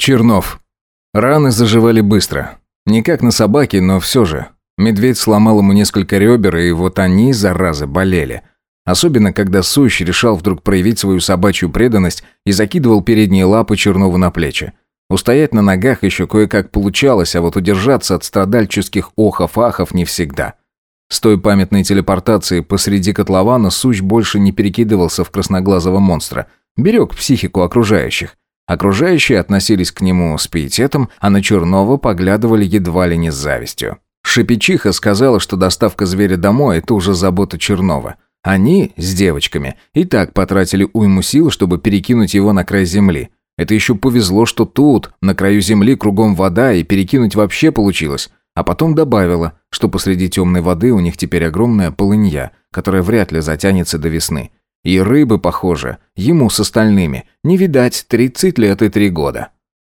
Чернов. Раны заживали быстро. Не как на собаке, но все же. Медведь сломал ему несколько ребер, и вот они, заразы, болели. Особенно, когда Сущ решал вдруг проявить свою собачью преданность и закидывал передние лапы Чернову на плечи. Устоять на ногах еще кое-как получалось, а вот удержаться от страдальческих охов-ахов не всегда. С той памятной телепортации посреди котлована Сущ больше не перекидывался в красноглазого монстра. Берег психику окружающих. Окружающие относились к нему с пиететом, а на Чернова поглядывали едва ли не с завистью. Шепечиха сказала, что доставка зверя домой – это уже забота Чернова. Они с девочками и так потратили уйму сил, чтобы перекинуть его на край земли. Это еще повезло, что тут, на краю земли, кругом вода, и перекинуть вообще получилось. А потом добавила, что посреди темной воды у них теперь огромная полынья, которая вряд ли затянется до весны. И рыбы, похоже, ему с остальными, не видать 30 лет и три года.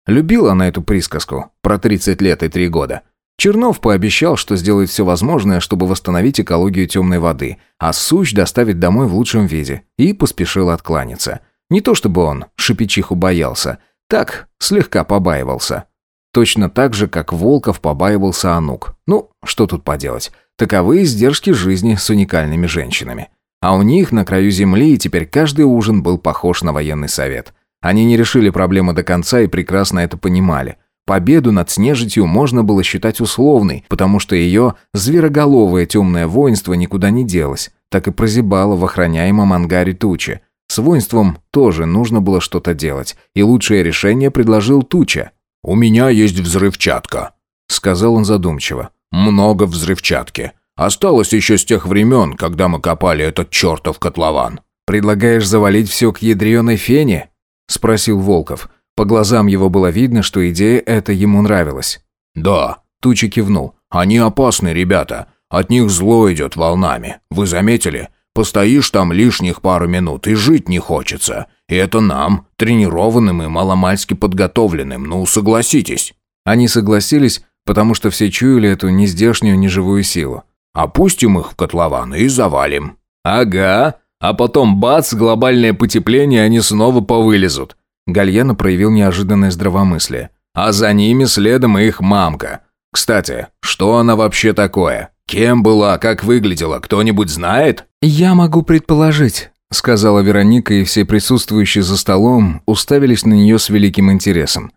Любила она эту присказку про 30 лет и три года. Чернов пообещал, что сделает все возможное, чтобы восстановить экологию темной воды, а сущ доставить домой в лучшем виде, и поспешил откланяться. Не то чтобы он шипичиху боялся, так слегка побаивался. Точно так же, как Волков побаивался Анук. Ну, что тут поделать, таковы издержки жизни с уникальными женщинами. А у них на краю земли и теперь каждый ужин был похож на военный совет. Они не решили проблемы до конца и прекрасно это понимали. Победу над Снежитью можно было считать условной, потому что ее звероголовое темное воинство никуда не делось, так и прозябало в охраняемом ангаре тучи. С воинством тоже нужно было что-то делать, и лучшее решение предложил Туча. «У меня есть взрывчатка», — сказал он задумчиво. «Много взрывчатки. Осталось еще с тех времен, когда мы копали этот чертов котлован». «Предлагаешь завалить все к ядреной фене?» – спросил Волков. По глазам его было видно, что идея эта ему нравилась. «Да», – Тучи кивнул. «Они опасны, ребята. От них зло идет волнами. Вы заметили? Постоишь там лишних пару минут и жить не хочется. И это нам, тренированным и маломальски подготовленным, ну согласитесь». Они согласились, потому что все чуяли эту нездешнюю неживую силу. Опустим их в котлованы и завалим». «Ага. А потом бац, глобальное потепление, они снова повылезут». Гальяна проявил неожиданное здравомыслие. «А за ними следом их мамка. Кстати, что она вообще такое? Кем была, как выглядела, кто-нибудь знает?» «Я могу предположить», — сказала Вероника, и все присутствующие за столом уставились на нее с великим интересом.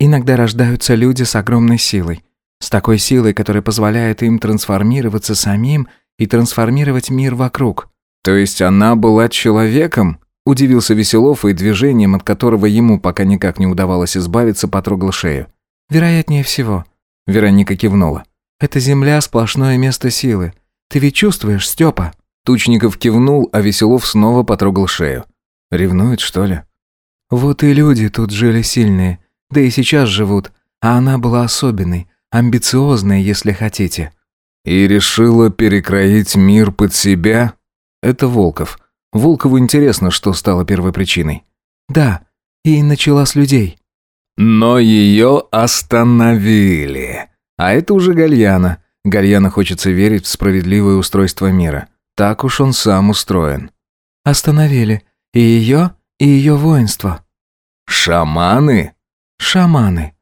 «Иногда рождаются люди с огромной силой. С такой силой, которая позволяет им трансформироваться самим и трансформировать мир вокруг. То есть она была человеком? Удивился Веселов и движением, от которого ему пока никак не удавалось избавиться, потрогал шею. «Вероятнее всего», — Вероника кивнула. «Это земля — сплошное место силы. Ты ведь чувствуешь, Степа?» Тучников кивнул, а Веселов снова потрогал шею. «Ревнует, что ли?» «Вот и люди тут жили сильные, да и сейчас живут, а она была особенной, амбициозные, если хотите». «И решила перекроить мир под себя?» «Это Волков. Волкову интересно, что стало первой причиной. «Да, и начала с людей». «Но ее остановили. А это уже Гальяна. Гальяна хочется верить в справедливое устройство мира. Так уж он сам устроен». «Остановили. И ее, и ее воинство». «Шаманы?» «Шаманы.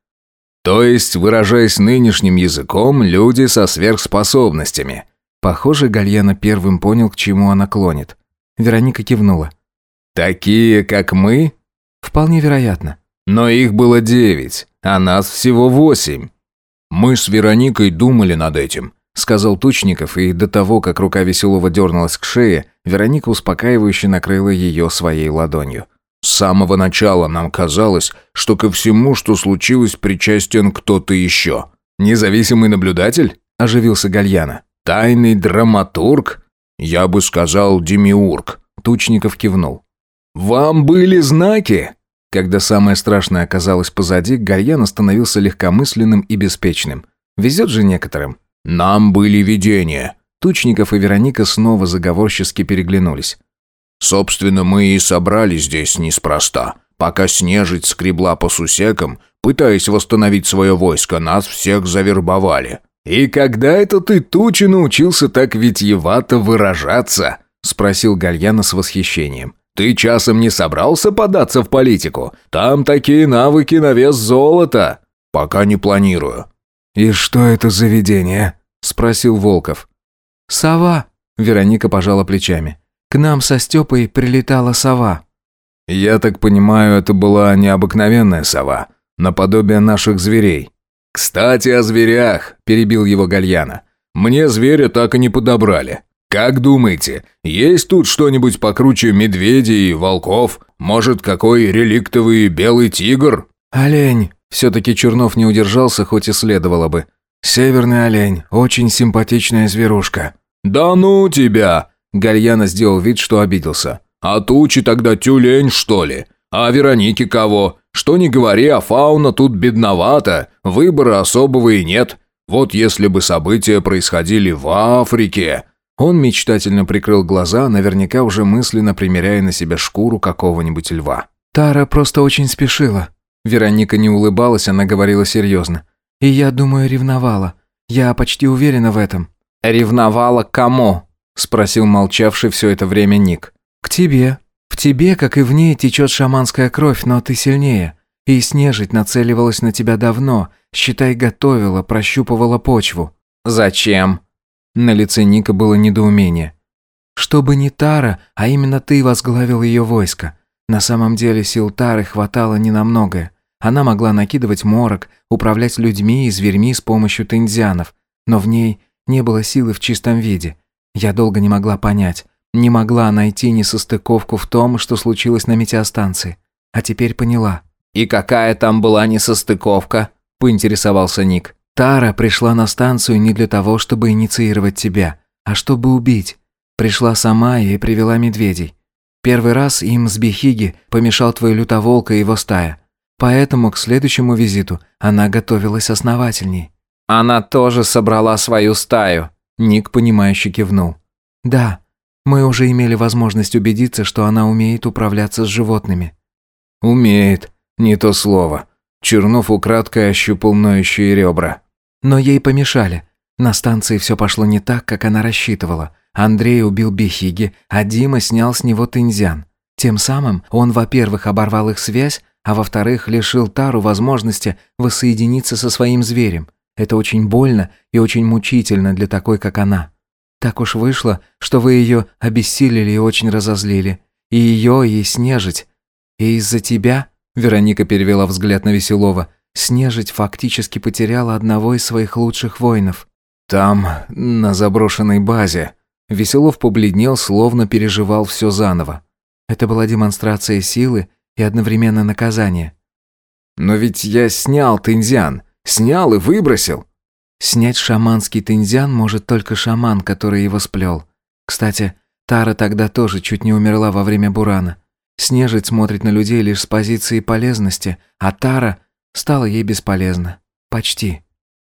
То есть, выражаясь нынешним языком, люди со сверхспособностями. Похоже, Гальяна первым понял, к чему она клонит. Вероника кивнула. Такие, как мы? Вполне вероятно. Но их было девять, а нас всего восемь. Мы с Вероникой думали над этим, сказал Тучников, и до того, как рука веселого дернулась к шее, Вероника успокаивающе накрыла ее своей ладонью. С самого начала нам казалось, что ко всему, что случилось, причастен кто-то еще. «Независимый наблюдатель?» – оживился Гальяна. «Тайный драматург?» «Я бы сказал, демиург», – Тучников кивнул. «Вам были знаки?» Когда самое страшное оказалось позади, Гальяна становился легкомысленным и беспечным. Везет же некоторым. «Нам были видения». Тучников и Вероника снова заговорчески переглянулись. Собственно, мы и собрали здесь неспроста. Пока снежить скребла по сусекам, пытаясь восстановить свое войско, нас всех завербовали». «И когда это ты, Тучи, научился так витьевато выражаться?» — спросил Гальяна с восхищением. «Ты часом не собрался податься в политику? Там такие навыки на вес золота!» «Пока не планирую». «И что это за видение?» — спросил Волков. «Сова», — Вероника пожала плечами. К нам со Степой прилетала сова». «Я так понимаю, это была необыкновенная сова, наподобие наших зверей». «Кстати, о зверях», – перебил его Гальяна. «Мне зверя так и не подобрали. Как думаете, есть тут что-нибудь покруче медведей и волков? Может, какой реликтовый белый тигр?» «Олень!» Все-таки Чернов не удержался, хоть и следовало бы. «Северный олень, очень симпатичная зверушка». «Да ну тебя!» Гальяна сделал вид, что обиделся. «А тучи тогда тюлень, что ли? А Веронике кого? Что не говори, а фауна тут бедновата, выбора особого и нет. Вот если бы события происходили в Африке...» Он мечтательно прикрыл глаза, наверняка уже мысленно примеряя на себя шкуру какого-нибудь льва. «Тара просто очень спешила». Вероника не улыбалась, она говорила серьезно. «И я думаю, ревновала. Я почти уверена в этом». «Ревновала кому?» – спросил молчавший все это время Ник. «К тебе. В тебе, как и в ней, течет шаманская кровь, но ты сильнее. И снежить нацеливалась на тебя давно, считай, готовила, прощупывала почву». «Зачем?» На лице Ника было недоумение. «Чтобы не Тара, а именно ты возглавил ее войско. На самом деле сил Тары хватало не на многое. Она могла накидывать морок, управлять людьми и зверьми с помощью тиндзянов, но в ней не было силы в чистом виде. Я долго не могла понять, не могла найти несостыковку в том, что случилось на метеостанции. А теперь поняла. «И какая там была несостыковка?» – поинтересовался Ник. «Тара пришла на станцию не для того, чтобы инициировать тебя, а чтобы убить. Пришла сама и привела медведей. Первый раз им с Бехиги помешал твой лютоволк и его стая. Поэтому к следующему визиту она готовилась основательней». «Она тоже собрала свою стаю», Ник, понимающе кивнул. «Да, мы уже имели возможность убедиться, что она умеет управляться с животными». «Умеет. Не то слово». Чернов украдкой ощупал ноющие ребра. Но ей помешали. На станции все пошло не так, как она рассчитывала. Андрей убил Бехиги, а Дима снял с него тензян. Тем самым он, во-первых, оборвал их связь, а во-вторых, лишил Тару возможности воссоединиться со своим зверем. Это очень больно и очень мучительно для такой, как она. Так уж вышло, что вы ее обессилили и очень разозлили. И ее, и снежить. И из-за тебя, Вероника перевела взгляд на Веселова, снежить фактически потеряла одного из своих лучших воинов. Там, на заброшенной базе. Веселов побледнел, словно переживал все заново. Это была демонстрация силы и одновременно наказание. «Но ведь я снял Тинзян. Снял и выбросил. Снять шаманский тензян может только шаман, который его сплел. Кстати, Тара тогда тоже чуть не умерла во время бурана. Снежить смотрит на людей лишь с позиции полезности, а Тара стала ей бесполезна. Почти.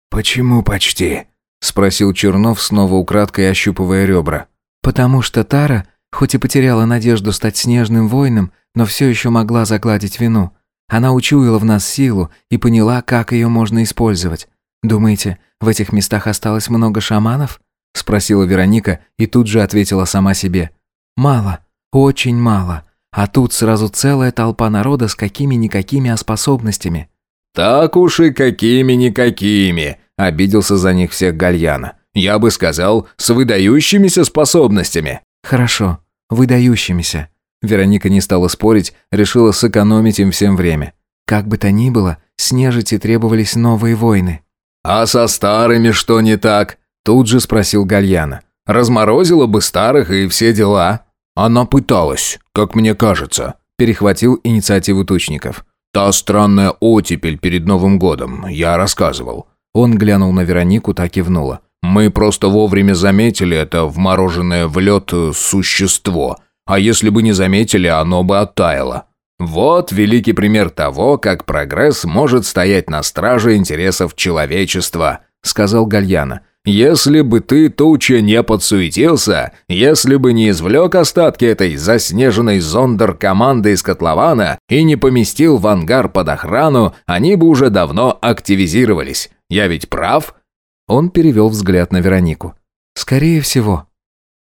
«Почему почти?» – спросил Чернов, снова украдкой ощупывая ребра. «Потому что Тара, хоть и потеряла надежду стать снежным воином, но все еще могла загладить вину. Она учуяла в нас силу и поняла, как ее можно использовать. «Думаете, в этих местах осталось много шаманов?» — спросила Вероника и тут же ответила сама себе. «Мало, очень мало. А тут сразу целая толпа народа с какими-никакими способностями». «Так уж и какими-никакими», — обиделся за них всех Гальяна. «Я бы сказал, с выдающимися способностями». «Хорошо, выдающимися. Вероника не стала спорить, решила сэкономить им всем время. Как бы то ни было, с нежити требовались новые войны. «А со старыми что не так?» Тут же спросил Гальяна. «Разморозила бы старых и все дела». «Она пыталась, как мне кажется», – перехватил инициативу Тучников. «Та странная отепель перед Новым годом, я рассказывал». Он глянул на Веронику, так и внула. «Мы просто вовремя заметили это вмороженное в лед существо а если бы не заметили, оно бы оттаяло. Вот великий пример того, как прогресс может стоять на страже интересов человечества, сказал Гальяна. Если бы ты, туча, не подсуетился, если бы не извлек остатки этой заснеженной зондер команды из котлована и не поместил в ангар под охрану, они бы уже давно активизировались. Я ведь прав?» Он перевел взгляд на Веронику. «Скорее всего»,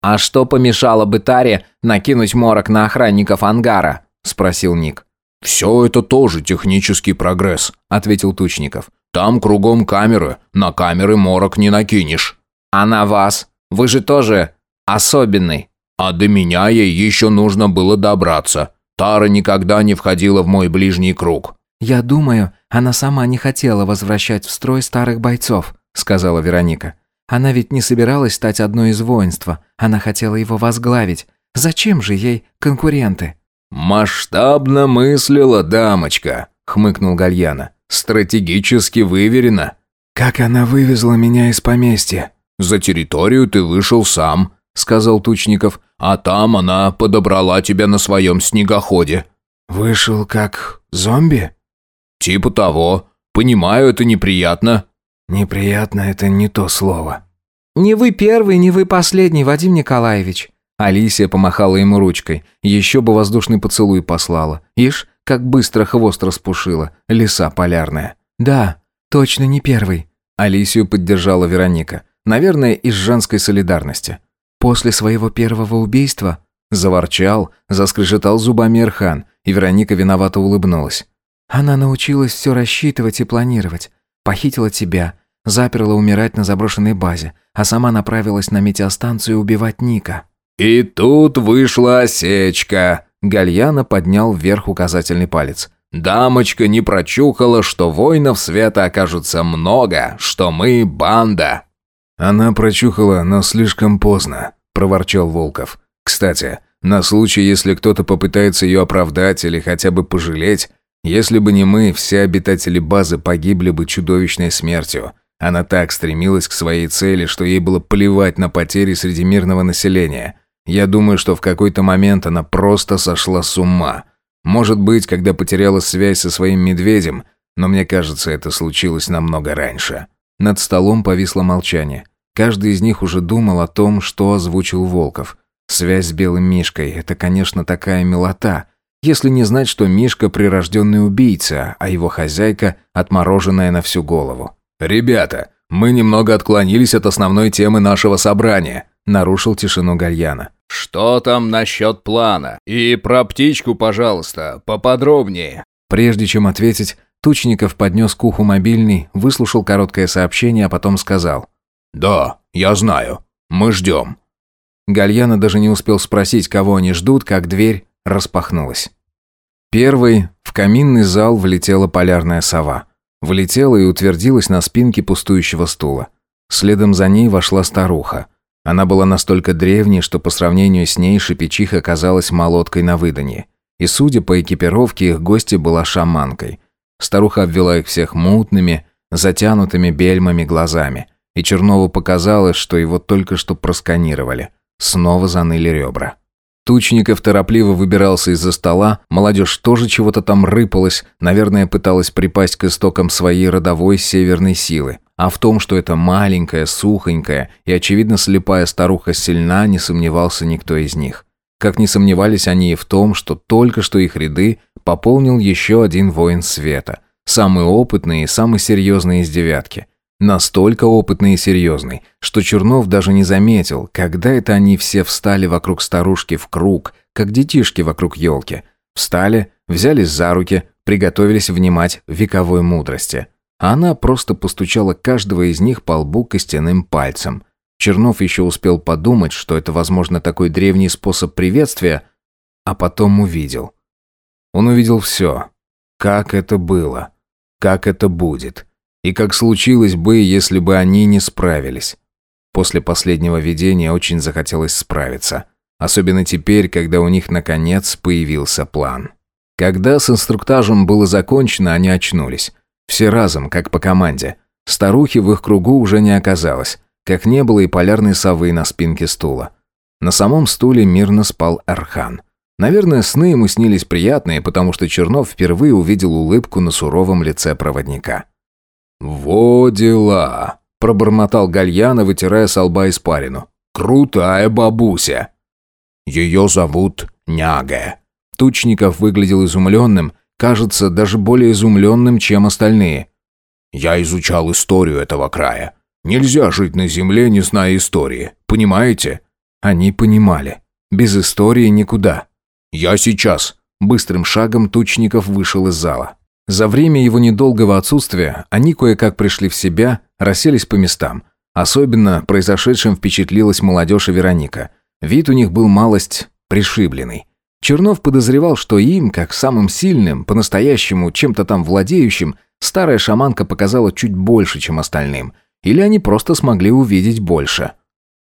«А что помешало бы Таре накинуть морок на охранников ангара?» – спросил Ник. «Все это тоже технический прогресс», – ответил Тучников. «Там кругом камеры, на камеры морок не накинешь». «А на вас? Вы же тоже особенный». «А до меня ей еще нужно было добраться. Тара никогда не входила в мой ближний круг». «Я думаю, она сама не хотела возвращать в строй старых бойцов», – сказала Вероника. Она ведь не собиралась стать одной из воинства, она хотела его возглавить. Зачем же ей конкуренты? «Масштабно мыслила дамочка», — хмыкнул Гальяна. «Стратегически выверено». «Как она вывезла меня из поместья?» «За территорию ты вышел сам», — сказал Тучников. «А там она подобрала тебя на своем снегоходе». «Вышел как зомби?» «Типа того. Понимаю, это неприятно, «Неприятно — это не то слово». «Не вы первый, не вы последний, Вадим Николаевич». Алисия помахала ему ручкой. Еще бы воздушный поцелуй послала. Ишь, как быстро хвост распушила. леса полярная. «Да, точно не первый». Алисию поддержала Вероника. Наверное, из женской солидарности. «После своего первого убийства...» Заворчал, заскрежетал зубами Эрхан, и Вероника виновато улыбнулась. «Она научилась все рассчитывать и планировать. Похитила тебя, заперла умирать на заброшенной базе, а сама направилась на метеостанцию убивать Ника». «И тут вышла осечка!» Гальяна поднял вверх указательный палец. «Дамочка не прочухала, что воинов света окажется много, что мы банда!» «Она прочухала, но слишком поздно», — проворчал Волков. «Кстати, на случай, если кто-то попытается ее оправдать или хотя бы пожалеть, если бы не мы, все обитатели базы погибли бы чудовищной смертью. Она так стремилась к своей цели, что ей было плевать на потери среди мирного населения. Я думаю, что в какой-то момент она просто сошла с ума. Может быть, когда потеряла связь со своим медведем, но мне кажется, это случилось намного раньше. Над столом повисло молчание. Каждый из них уже думал о том, что озвучил Волков. Связь с белым мишкой – это, конечно, такая милота – если не знать, что Мишка прирожденный убийца, а его хозяйка отмороженная на всю голову. «Ребята, мы немного отклонились от основной темы нашего собрания», — нарушил тишину Гальяна. «Что там насчет плана? И про птичку, пожалуйста, поподробнее». Прежде чем ответить, Тучников поднес к уху мобильный, выслушал короткое сообщение, а потом сказал. «Да, я знаю. Мы ждем». Гальяна даже не успел спросить, кого они ждут, как дверь распахнулась. Первой в каминный зал влетела полярная сова. Влетела и утвердилась на спинке пустующего стула. Следом за ней вошла старуха. Она была настолько древней, что по сравнению с ней шипичиха казалась молоткой на выданье. И судя по экипировке, их гостья была шаманкой. Старуха обвела их всех мутными, затянутыми бельмами глазами. И Чернову показалось, что его только что просканировали. Снова заныли ребра. Тучников торопливо выбирался из-за стола, молодежь тоже чего-то там рыпалась, наверное, пыталась припасть к истокам своей родовой северной силы. А в том, что это маленькая, сухонькая и, очевидно, слепая старуха сильна, не сомневался никто из них. Как не сомневались они и в том, что только что их ряды пополнил еще один воин света, самый опытный и самый серьезный из девятки – Настолько опытный и серьезный, что Чернов даже не заметил, когда это они все встали вокруг старушки в круг, как детишки вокруг елки. Встали, взялись за руки, приготовились внимать вековой мудрости. А она просто постучала каждого из них по лбу костяным пальцем. Чернов еще успел подумать, что это, возможно, такой древний способ приветствия, а потом увидел. Он увидел все. Как это было. Как это будет и как случилось бы, если бы они не справились. После последнего видения очень захотелось справиться. Особенно теперь, когда у них наконец появился план. Когда с инструктажем было закончено, они очнулись. Все разом, как по команде. Старухи в их кругу уже не оказалось, как не было и полярной совы на спинке стула. На самом стуле мирно спал Архан. Наверное, сны ему снились приятные, потому что Чернов впервые увидел улыбку на суровом лице проводника. «Во дела!» – пробормотал Гальяна, вытирая с лба испарину. «Крутая бабуся!» «Ее зовут Няга». Тучников выглядел изумленным, кажется, даже более изумленным, чем остальные. «Я изучал историю этого края. Нельзя жить на земле, не зная истории. Понимаете?» Они понимали. Без истории никуда. «Я сейчас!» Быстрым шагом Тучников вышел из зала. За время его недолгого отсутствия они кое-как пришли в себя, расселись по местам. Особенно произошедшим впечатлилась молодежь и Вероника. Вид у них был малость пришибленный. Чернов подозревал, что им, как самым сильным, по-настоящему чем-то там владеющим, старая шаманка показала чуть больше, чем остальным. Или они просто смогли увидеть больше.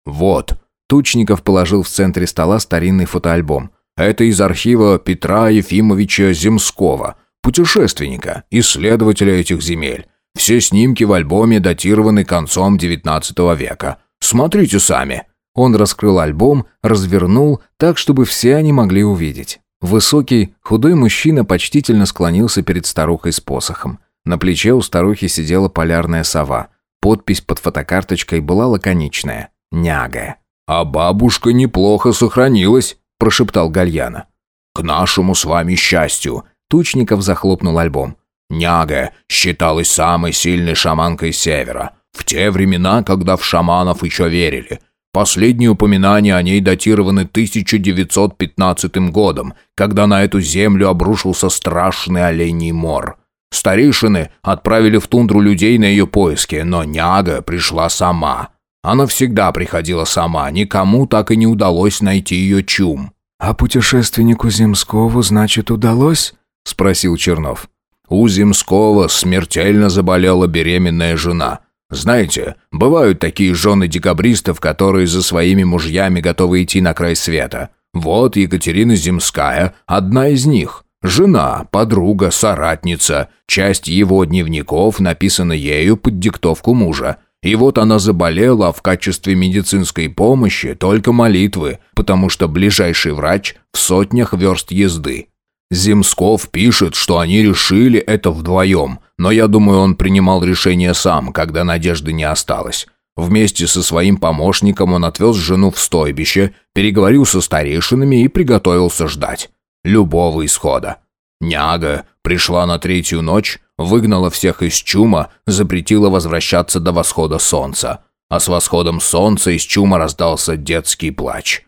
«Вот», Тучников положил в центре стола старинный фотоальбом. «Это из архива Петра Ефимовича Земского путешественника, исследователя этих земель. Все снимки в альбоме датированы концом XIX века. Смотрите сами». Он раскрыл альбом, развернул так, чтобы все они могли увидеть. Высокий, худой мужчина почтительно склонился перед старухой с посохом. На плече у старухи сидела полярная сова. Подпись под фотокарточкой была лаконичная – «Няга». «А бабушка неплохо сохранилась», – прошептал Гальяна. «К нашему с вами счастью, Тучников захлопнул альбом. «Няга считалась самой сильной шаманкой Севера. В те времена, когда в шаманов еще верили. Последние упоминания о ней датированы 1915 годом, когда на эту землю обрушился страшный оленей мор. Старейшины отправили в тундру людей на ее поиски, но Няга пришла сама. Она всегда приходила сама, никому так и не удалось найти ее чум». «А путешественнику Земскову, значит, удалось?» — спросил Чернов. «У Земского смертельно заболела беременная жена. Знаете, бывают такие жены декабристов, которые за своими мужьями готовы идти на край света. Вот Екатерина Земская, одна из них. Жена, подруга, соратница. Часть его дневников написана ею под диктовку мужа». И вот она заболела, в качестве медицинской помощи только молитвы, потому что ближайший врач в сотнях верст езды. Земсков пишет, что они решили это вдвоем, но я думаю, он принимал решение сам, когда надежды не осталось. Вместе со своим помощником он отвез жену в стойбище, переговорил со старейшинами и приготовился ждать. Любого исхода. Няга пришла на третью ночь, выгнала всех из чума, запретила возвращаться до восхода солнца. А с восходом солнца из чума раздался детский плач.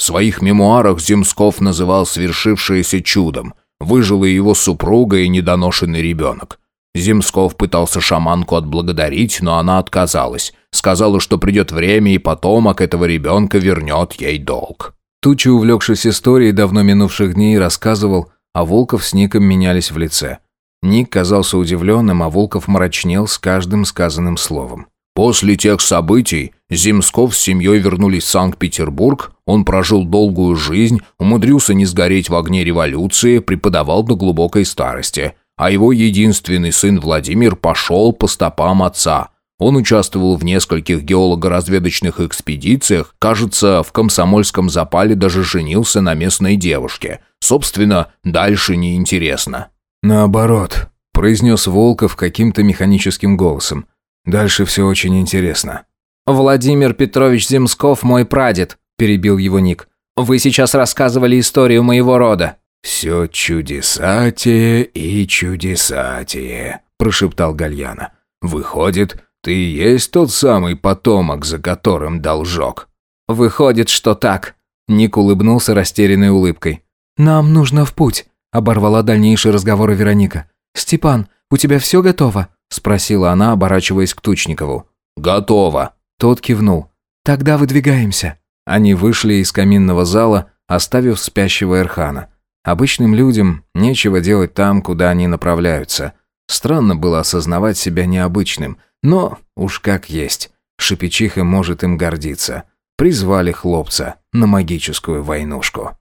В своих мемуарах Земсков называл свершившееся чудом. Выжила его супруга и недоношенный ребенок. Земсков пытался шаманку отблагодарить, но она отказалась. Сказала, что придет время, и потомок этого ребенка вернет ей долг. Тучи, увлекшись историей давно минувших дней, рассказывал, а Волков с Ником менялись в лице. Ник казался удивленным, а Волков мрачнел с каждым сказанным словом. После тех событий Земсков с семьей вернулись в Санкт-Петербург, он прожил долгую жизнь, умудрился не сгореть в огне революции, преподавал до глубокой старости. А его единственный сын Владимир пошел по стопам отца. Он участвовал в нескольких геолого-разведочных экспедициях, кажется, в комсомольском запале даже женился на местной девушке. Собственно, дальше неинтересно. «Наоборот», – произнес Волков каким-то механическим голосом. Дальше все очень интересно». «Владимир Петрович Земсков мой прадед», – перебил его Ник. «Вы сейчас рассказывали историю моего рода». «Все чудесатие и чудесатие», – прошептал Гальяна. «Выходит, ты и есть тот самый потомок, за которым должок». «Выходит, что так», – Ник улыбнулся растерянной улыбкой. «Нам нужно в путь», – оборвала дальнейшие разговоры Вероника. «Степан, у тебя все готово?» спросила она, оборачиваясь к Тучникову. «Готово!» Тот кивнул. «Тогда выдвигаемся!» Они вышли из каминного зала, оставив спящего Эрхана. Обычным людям нечего делать там, куда они направляются. Странно было осознавать себя необычным, но уж как есть. Шипичиха может им гордиться. Призвали хлопца на магическую войнушку.